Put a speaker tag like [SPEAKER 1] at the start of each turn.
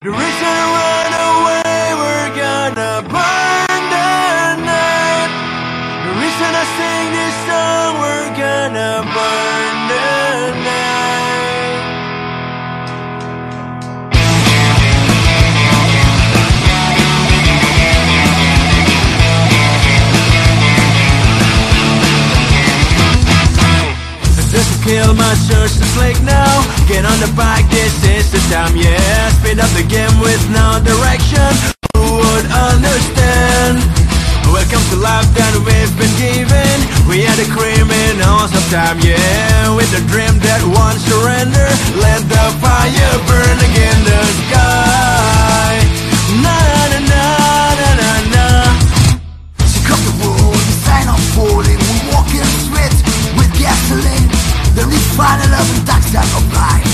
[SPEAKER 1] The reason I run away, we're gonna burn the night. The reason I sing this song, we're gonna burn the night. Just to kill my church to slake now Get on the bike, this is the time, yeah Speed up the game with no direction. Who would understand? Welcome to life that we've been given. We are the criminals of time, yeah With a dream that won't surrender Let the fire burn again the sky. Na na na na na na.
[SPEAKER 2] She cut the road, the sign of falling. We walk in the with gasoline. There is final love and dark side of life